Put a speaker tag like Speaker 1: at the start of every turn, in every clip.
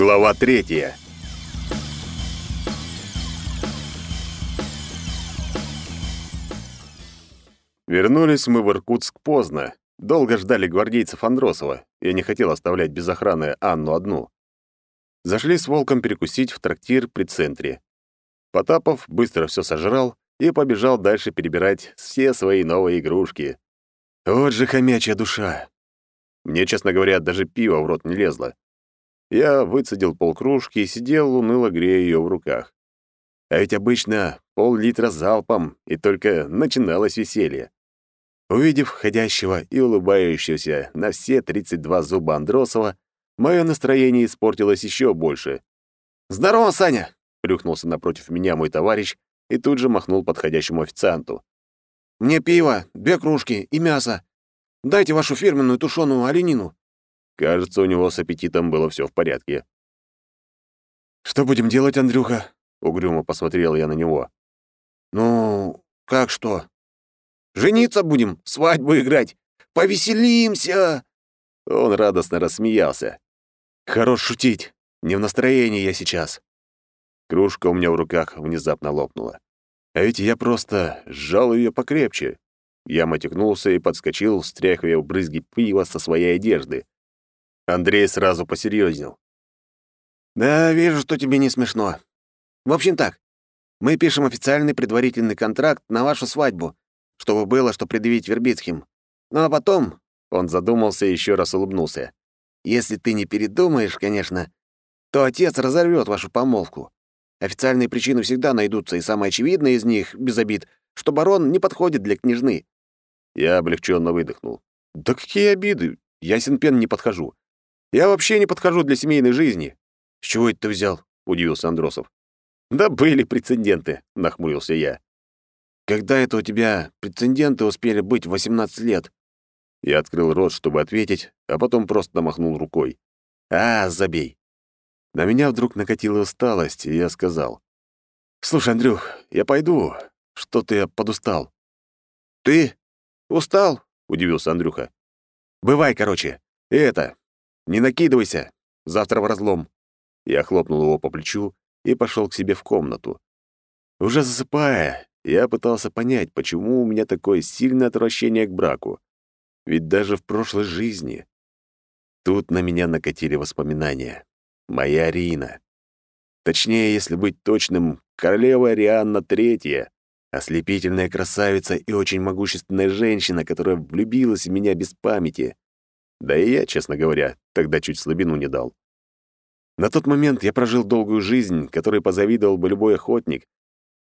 Speaker 1: Глава третья. Вернулись мы в Иркутск поздно. Долго ждали гвардейцев Андросова. Я не хотел оставлять без охраны Анну одну. Зашли с Волком перекусить в трактир при центре. Потапов быстро все сожрал и побежал дальше перебирать все свои новые игрушки. Вот же хомячья душа. Мне, честно говоря, даже пиво в рот не лезло. Я выцедил полкружки и сидел, уныло грея ее в руках. А ведь обычно пол-литра залпом, и только начиналось веселье. Увидев входящего и улыбающегося на все 32 зуба Андросова, мое настроение испортилось еще больше. «Здорово, Саня!» — плюхнулся напротив меня мой товарищ и тут же махнул подходящему официанту. «Мне пиво, две кружки и мясо. Дайте вашу фирменную тушеную оленину». Кажется, у него с аппетитом было все в порядке. «Что будем делать, Андрюха?» — угрюмо посмотрел я на него. «Ну, как что?» «Жениться будем, свадьбу играть. Повеселимся!» Он радостно рассмеялся. «Хорош шутить. Не в настроении я сейчас». Кружка у меня в руках внезапно лопнула. А ведь я просто сжал ее покрепче. Я мотикнулся и подскочил, встряхивая брызги пива со своей одежды. Андрей сразу посерьезнел. «Да, вижу, что тебе не смешно. В общем так, мы пишем официальный предварительный контракт на вашу свадьбу, чтобы было что предъявить Вербицким. Ну а потом...» Он задумался и еще раз улыбнулся. «Если ты не передумаешь, конечно, то отец разорвет вашу помолвку. Официальные причины всегда найдутся, и самое очевидное из них, без обид, что барон не подходит для княжны». Я облегченно выдохнул. «Да какие обиды? Ясен пен не подхожу. Я вообще не подхожу для семейной жизни». «С чего это ты взял?» — удивился Андросов. «Да были прецеденты», — нахмурился я. «Когда это у тебя прецеденты успели быть в 18 лет?» Я открыл рот, чтобы ответить, а потом просто махнул рукой. «А, забей». На меня вдруг накатила усталость, и я сказал. «Слушай, Андрюх, я пойду. Что-то я подустал». «Ты? Устал?» — удивился Андрюха. «Бывай, короче. И это, не накидывайся. Завтра в разлом. Я хлопнул его по плечу и пошел к себе в комнату. Уже засыпая, я пытался понять, почему у меня такое сильное отвращение к браку. Ведь даже в прошлой жизни тут на меня накатили воспоминания. Моя Арина. Точнее, если быть точным, королева Арианна Третья, ослепительная красавица и очень могущественная женщина, которая влюбилась в меня без памяти. Да и я, честно говоря, тогда чуть слабину не дал. На тот момент я прожил долгую жизнь, которой позавидовал бы любой охотник,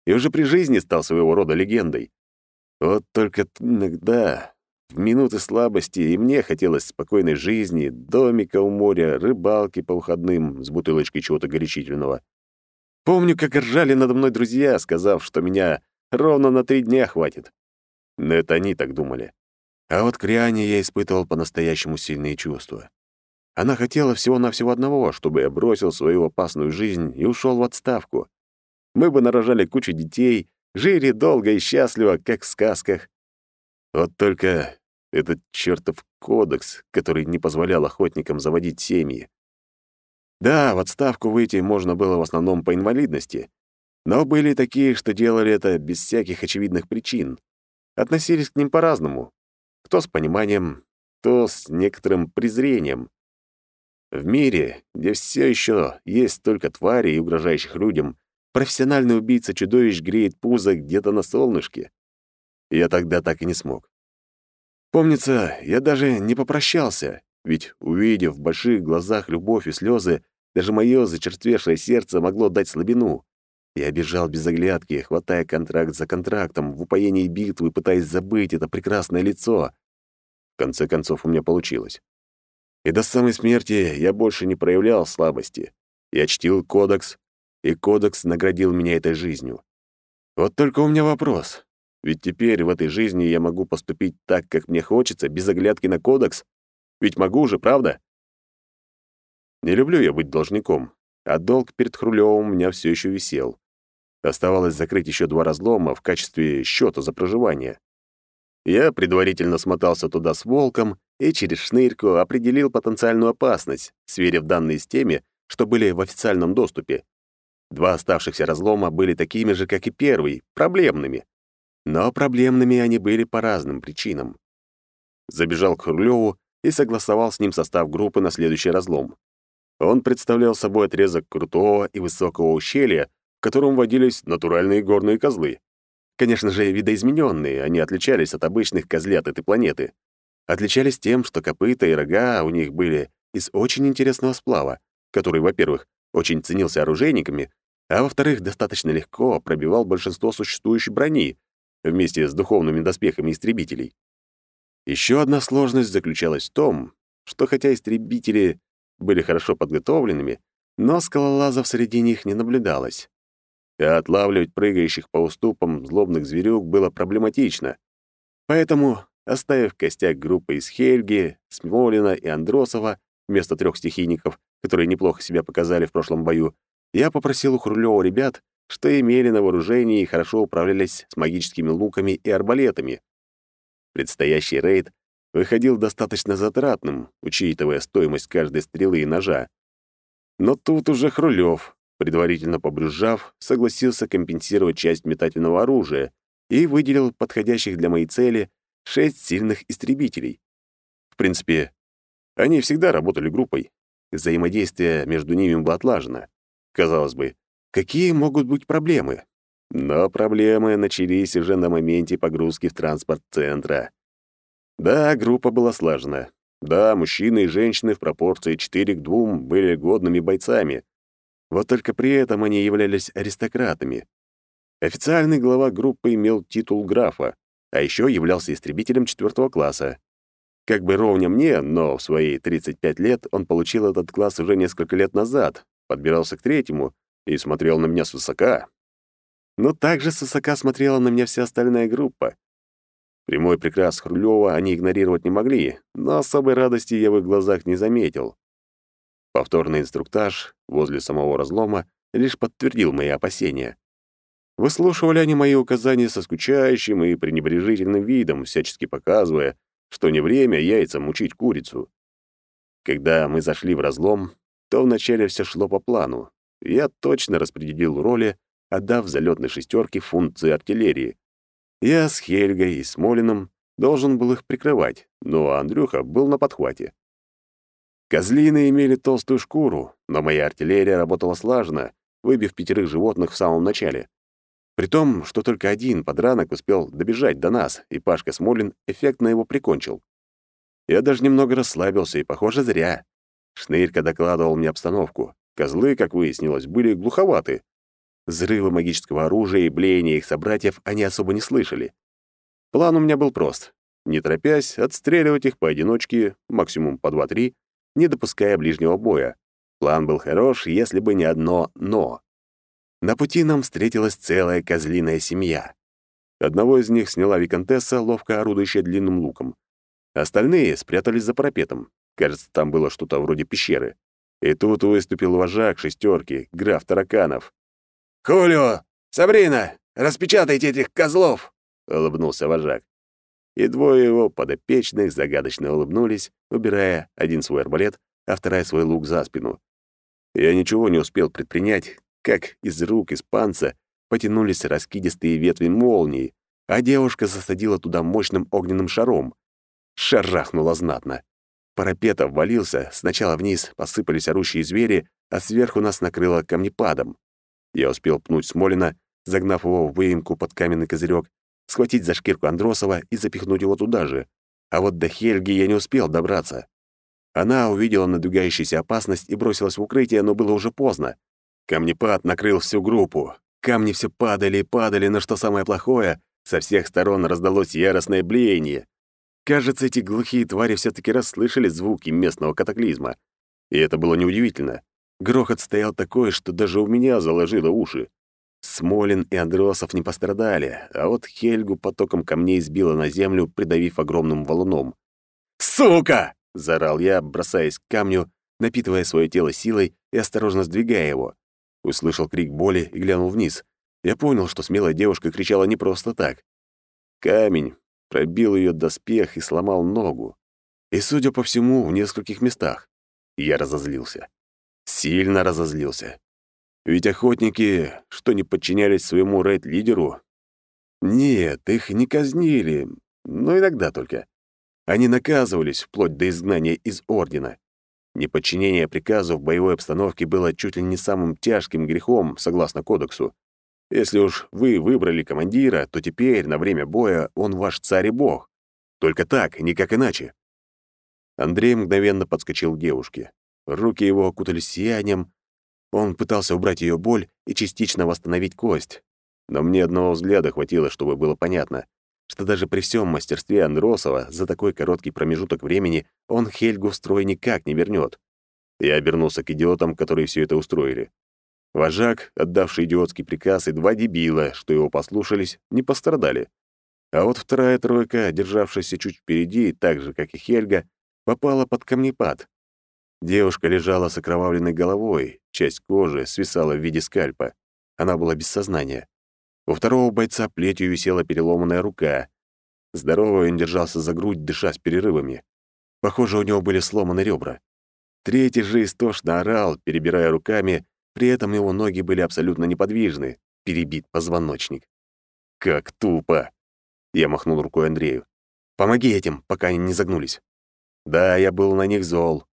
Speaker 1: и уже при жизни стал своего рода легендой. Вот только иногда, в минуты слабости, и мне хотелось спокойной жизни, домика у моря, рыбалки по выходным с бутылочкой чего-то горячительного. Помню, как ржали надо мной друзья, сказав, что меня ровно на три дня хватит. Но это они так думали. А вот к Риане я испытывал по-настоящему сильные чувства. Она хотела всего-навсего одного, чтобы я бросил свою опасную жизнь и ушел в отставку. Мы бы нарожали кучу детей, жили долго и счастливо, как в сказках. Вот только этот чертов кодекс, который не позволял охотникам заводить семьи. Да, в отставку выйти можно было в основном по инвалидности, но были такие, что делали это без всяких очевидных причин. Относились к ним по-разному, кто с пониманием, кто с некоторым презрением. В мире, где все еще есть только твари и угрожающих людям, профессиональный убийца-чудовищ греет пузо где-то на солнышке. Я тогда так и не смог. Помнится, я даже не попрощался, ведь, увидев в больших глазах любовь и слезы, даже мое зачерствевшее сердце могло дать слабину. Я бежал без оглядки, хватая контракт за контрактом, в упоении битвы, пытаясь забыть это прекрасное лицо. В конце концов, у меня получилось. И до самой смерти я больше не проявлял слабости. Я чтил кодекс, и кодекс наградил меня этой жизнью. Вот только у меня вопрос. Ведь теперь в этой жизни я могу поступить так, как мне хочется, без оглядки на кодекс. Ведь могу же, правда? Не люблю я быть должником, а долг перед Хрулевым у меня все еще висел. Оставалось закрыть еще два разлома в качестве счета за проживание. Я предварительно смотался туда с волком и через шнырьку определил потенциальную опасность, сверив данные с теми, что были в официальном доступе. Два оставшихся разлома были такими же, как и первый, проблемными. Но проблемными они были по разным причинам. Забежал к Хрулёву и согласовал с ним состав группы на следующий разлом. Он представлял собой отрезок крутого и высокого ущелья, в котором водились натуральные горные козлы. Конечно же, видоизмененные, они отличались от обычных козлят этой планеты. Отличались тем, что копыта и рога у них были из очень интересного сплава, который, во-первых, очень ценился оружейниками, а во-вторых, достаточно легко пробивал большинство существующей брони вместе с духовными доспехами истребителей. Еще одна сложность заключалась в том, что хотя истребители были хорошо подготовленными, но скалолазов среди них не наблюдалось. И отлавливать прыгающих по уступам злобных зверюк было проблематично. Поэтому, оставив костяк группы из Хельги, Смолина и Андросова вместо трех стихийников, которые неплохо себя показали в прошлом бою, я попросил у Хрулёва ребят, что имели на вооружении и хорошо управлялись с магическими луками и арбалетами. Предстоящий рейд выходил достаточно затратным, учитывая стоимость каждой стрелы и ножа. Но тут уже Хрулёв, предварительно побрюзжав, согласился компенсировать часть метательного оружия и выделил подходящих для моей цели шесть сильных истребителей. В принципе, они всегда работали группой. Взаимодействие между ними было отлажено. Казалось бы, какие могут быть проблемы? Но проблемы начались уже на моменте погрузки в транспорт центра. Да, группа была слажена. Да, мужчины и женщины в пропорции 4 к 2 были годными бойцами. Вот только при этом они являлись аристократами. Официальный глава группы имел титул графа, а еще являлся истребителем четвертого класса. Как бы ровня мне, но в свои 35 лет он получил этот класс уже несколько лет назад, подбирался к третьему и смотрел на меня свысока. Но также свысока смотрела на меня вся остальная группа. Прямой приказ Хрулёва они игнорировать не могли, но особой радости я в их глазах не заметил. Повторный инструктаж возле самого разлома лишь подтвердил мои опасения. Выслушивали они мои указания со скучающим и пренебрежительным видом, всячески показывая, что не время яйцам мучить курицу. Когда мы зашли в разлом, то вначале все шло по плану. Я точно распределил роли, отдав залетной шестерке функции артиллерии. Я с Хельгой и Смолиным должен был их прикрывать, но Андрюха был на подхвате. Козлины имели толстую шкуру, но моя артиллерия работала слаженно, выбив пятерых животных в самом начале. При том, что только один подранок успел добежать до нас, и Пашка Смолин эффектно его прикончил. Я даже немного расслабился, и, похоже, зря. Шнырька докладывал мне обстановку. Козлы, как выяснилось, были глуховаты. Взрывы магического оружия и блеяния их собратьев они особо не слышали. План у меня был прост. Не торопясь, отстреливать их поодиночке, максимум по два-три, не допуская ближнего боя. План был хорош, если бы не одно «но». На пути нам встретилась целая козлиная семья. Одного из них сняла виконтесса, ловко орудующая длинным луком. Остальные спрятались за парапетом. Кажется, там было что-то вроде пещеры. И тут выступил вожак шестерки, граф Тараканов.
Speaker 2: «Хулио! Сабрина! Распечатайте этих козлов!»
Speaker 1: — улыбнулся вожак. И двое его подопечных загадочно улыбнулись, убирая один свой арбалет, а вторая свой лук за спину. Я ничего не успел предпринять, как из рук испанца потянулись раскидистые ветви молнии, а девушка засадила туда мощным огненным шаром. Шарахнула знатно. Парапет обвалился, сначала вниз посыпались орущие звери, а сверху нас накрыло камнепадом. Я успел пнуть Смолина, загнав его в выемку под каменный козырек, схватить за шкирку Андросова и запихнуть его туда же. А вот до Хельги я не успел добраться. Она увидела надвигающуюся опасность и бросилась в укрытие, но было уже поздно. Камнепад накрыл всю группу. Камни все падали и падали, но что самое плохое, со всех сторон раздалось яростное блеяние. Кажется, эти глухие твари все таки расслышали звуки местного катаклизма. И это было неудивительно. Грохот стоял такой, что даже у меня заложило уши. Смолин и Андросов не пострадали, а вот Хельгу потоком камней сбило на землю, придавив огромным валуном. «Сука!» — заорал я, бросаясь к камню, напитывая свое тело силой и осторожно сдвигая его. Услышал крик боли и глянул вниз. Я понял, что смелая девушка кричала не просто так. Камень, пробил ее доспех и сломал ногу. И, судя по всему, в нескольких местах. Я разозлился. Сильно разозлился. Ведь охотники, что не подчинялись своему рейд-лидеру... Нет, их не казнили, но иногда только. Они наказывались вплоть до изгнания из Ордена. Неподчинение приказу в боевой обстановке было чуть ли не самым тяжким грехом, согласно кодексу. Если уж вы выбрали командира, то теперь, на время боя, он ваш царь и бог. Только так, никак иначе. Андрей мгновенно подскочил к девушке. Руки его окутались сиянием. Он пытался убрать ее боль и частично восстановить кость. Но мне одного взгляда хватило, чтобы было понятно, что даже при всем мастерстве Андросова за такой короткий промежуток времени он Хельгу в строй никак не вернет. Я обернулся к идиотам, которые все это устроили. Вожак, отдавший идиотский приказ, и два дебила, что его послушались, не пострадали. А вот вторая тройка, державшаяся чуть впереди, так же, как и Хельга, попала под камнепад. Девушка лежала с окровавленной головой, часть кожи свисала в виде скальпа. Она была без сознания. У второго бойца плетью висела переломанная рука. Здоровый он держался за грудь, дыша с перерывами. Похоже, у него были сломаны ребра. Третий же истошно орал, перебирая руками, при этом его ноги были абсолютно неподвижны, перебит позвоночник. «Как тупо!» Я махнул рукой Андрею. «Помоги этим, пока они не загнулись». Да, я был на них зол.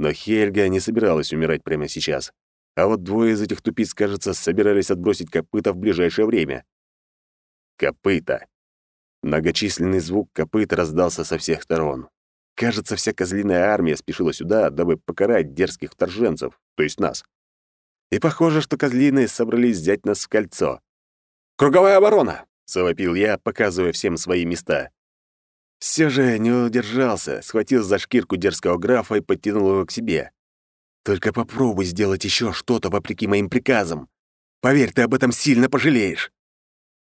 Speaker 1: Но Хельга не собиралась умирать прямо сейчас. А вот двое из этих тупиц, кажется, собирались отбросить копыта в ближайшее время. Копыта. Многочисленный звук копыт раздался со всех сторон. Кажется, вся козлиная армия спешила сюда, дабы покарать дерзких вторженцев, то есть нас. И похоже, что козлины собрались взять нас в кольцо. «Круговая оборона!» — завопил я, показывая всем свои места. Все же не удержался, схватил за шкирку дерзкого графа и подтянул его к себе. «Только попробуй сделать еще что-то вопреки моим приказам. Поверь, ты об этом сильно пожалеешь».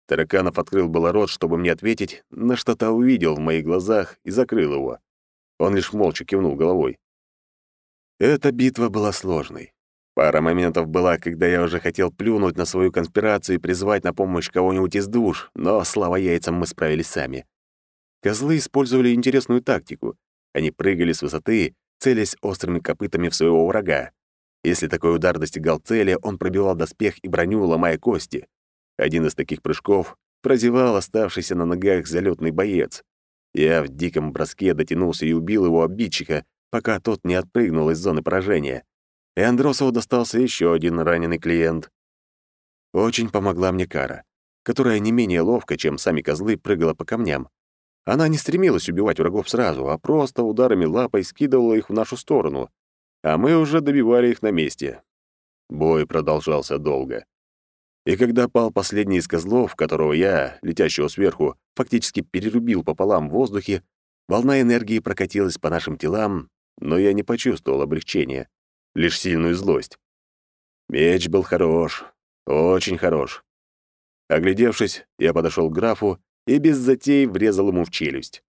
Speaker 1: Тараканов открыл было рот, чтобы мне ответить, но что-то увидел в моих глазах и закрыл его. Он лишь молча кивнул головой. Эта битва была сложной. Пара моментов была, когда я уже хотел плюнуть на свою конспирацию и призвать на помощь кого-нибудь из душ, но, слава яйцам, мы справились сами. Козлы использовали интересную тактику. Они прыгали с высоты, целясь острыми копытами в своего врага. Если такой удар достигал цели, он пробивал доспех и броню, ломая кости. Один из таких прыжков прозевал оставшийся на ногах залетный боец. Я в диком броске дотянулся и убил его обидчика, пока тот не отпрыгнул из зоны поражения. И Андросову достался еще один раненый клиент. Очень помогла мне Кара, которая не менее ловко, чем сами козлы, прыгала по камням. Она не стремилась убивать врагов сразу, а просто ударами лапой скидывала их в нашу сторону, а мы уже добивали их на месте. Бой продолжался долго. И когда пал последний из козлов, которого я, летящего сверху, фактически перерубил пополам в воздухе, волна энергии прокатилась по нашим телам, но я не почувствовал облегчения, лишь сильную злость. Меч был хорош, очень хорош. Оглядевшись, я подошел к графу и без затей врезал ему в челюсть.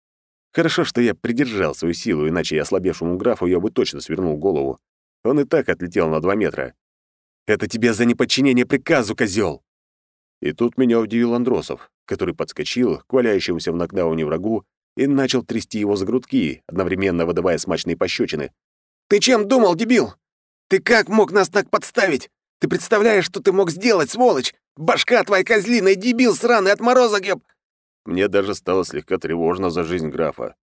Speaker 1: Хорошо, что я придержал свою силу, иначе ослабевшему графу я бы точно свернул голову. Он и так отлетел на два метра. «Это тебе за неподчинение приказу, козел! И тут меня удивил Андросов, который подскочил к валяющемуся в нокдауне врагу и начал трясти его за грудки, одновременно выдавая смачные пощечины. «Ты чем думал, дебил? Ты как мог нас так подставить? Ты представляешь, что ты мог сделать, сволочь? Башка твоя козлиная, дебил сраный, отморозок, ёб!» Мне даже стало слегка тревожно за жизнь графа.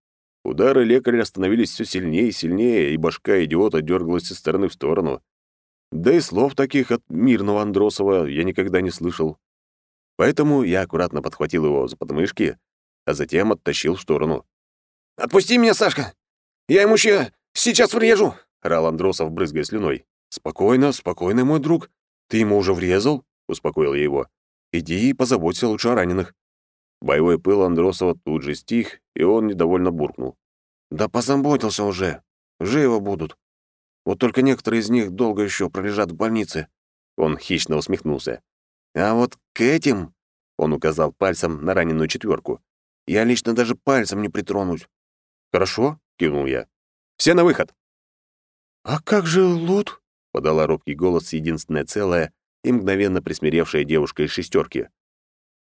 Speaker 1: Удары лекаря становились все сильнее и сильнее, и башка идиота дергалась из стороны в сторону. Да и слов таких от мирного Андросова я никогда не слышал. Поэтому я аккуратно подхватил его за подмышки, а затем оттащил в сторону. «Отпусти меня, Сашка! Я ему еще сейчас врежу!» — орал Андросов, брызгая слюной. «Спокойно, спокойно, мой друг. Ты ему уже врезал?» — успокоил я его. «Иди и позаботься лучше о раненых». Боевой пыл Андросова тут же стих, и он недовольно буркнул. «Да позаботился уже. Живо будут. Вот только некоторые из них долго еще пролежат в больнице». Он хищно усмехнулся. «А вот к этим...» — он указал пальцем на раненую четверку. «Я лично даже пальцем не притронусь». «Хорошо», — кивнул я. «Все на выход». «А как же Лут?» — подала робкий голос единственное целое и мгновенно присмиревшая девушка из шестерки.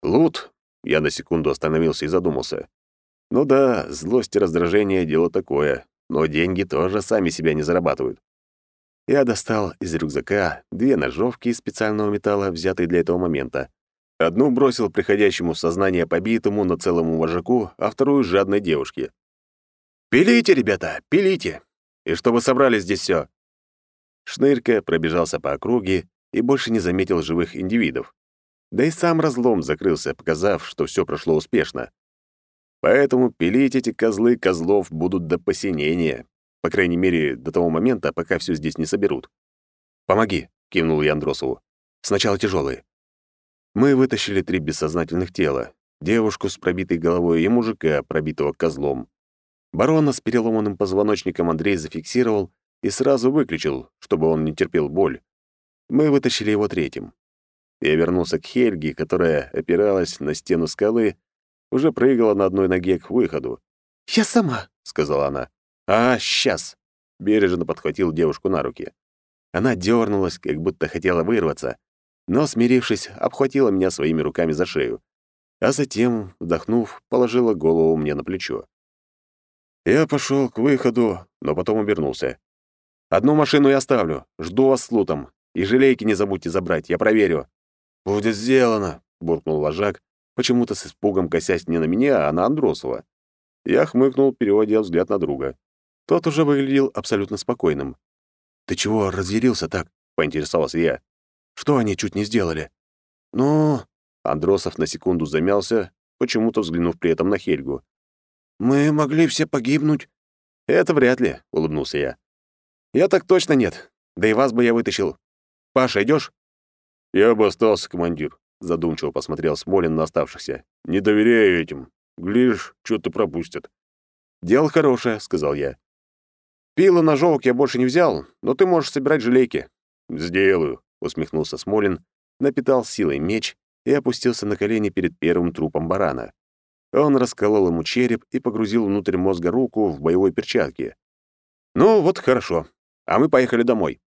Speaker 1: Лут я на секунду остановился и задумался. Ну да, злость и раздражение — дело такое, но деньги тоже сами себя не зарабатывают. я достал из рюкзака две ножовки из специального металла, взятые для этого момента. Одну бросил приходящему в сознание побитому, но целому вожаку, а вторую — жадной девушке. «Пилите, ребята, пилите! И чтобы собрали здесь все. Шнырька пробежался по округе и больше не заметил живых индивидов. Да и сам разлом закрылся, показав, что все прошло успешно. Поэтому пилить эти козлы козлов будут до посинения. По крайней мере, до того момента, пока все здесь не соберут. «Помоги», — кивнул я Андросову. «Сначала тяжелые. Мы вытащили три бессознательных тела. Девушку с пробитой головой и мужика, пробитого козлом. Барона с переломанным позвоночником Андрей зафиксировал и сразу выключил, чтобы он не терпел боль. Мы вытащили его третьим. Я вернулся к Хельге, которая опиралась на стену скалы, уже прыгала на одной ноге к выходу.
Speaker 2: «Я сама», —
Speaker 1: сказала она. «А, сейчас!» — бережно подхватил девушку на руки. Она дернулась, как будто хотела вырваться, но, смирившись, обхватила меня своими руками за шею, а затем, вдохнув, положила голову мне на плечо. Я пошел к выходу, но потом обернулся. «Одну машину я оставлю, жду вас с лутом, и желейки не забудьте забрать, я проверю».
Speaker 2: «Будет сделано», —
Speaker 1: буркнул вожак, почему-то с испугом косясь не на меня, а на Андросова. Я хмыкнул, переводя взгляд на друга. Тот уже выглядел абсолютно спокойным. «Ты чего разъярился так?» — поинтересовался я. Что они чуть не сделали? Ну, Андросов на секунду замялся, почему-то взглянув при этом на Хельгу.
Speaker 2: Мы могли все погибнуть.
Speaker 1: Это вряд ли, улыбнулся я. Я так точно нет. Да и вас бы я вытащил. Паша, идешь? Я бы остался, командир, задумчиво посмотрел Смолин на оставшихся. Не доверяю этим. Глишь, что-то пропустят. Дело хорошее, сказал я. Пилу ножовок я больше не взял, но ты можешь собирать желейки. Сделаю, усмехнулся Смолин, напитал силой меч и опустился на колени перед первым трупом барана. Он расколол ему череп и погрузил внутрь мозга руку в боевой перчатке. «Ну, вот хорошо. А мы поехали домой».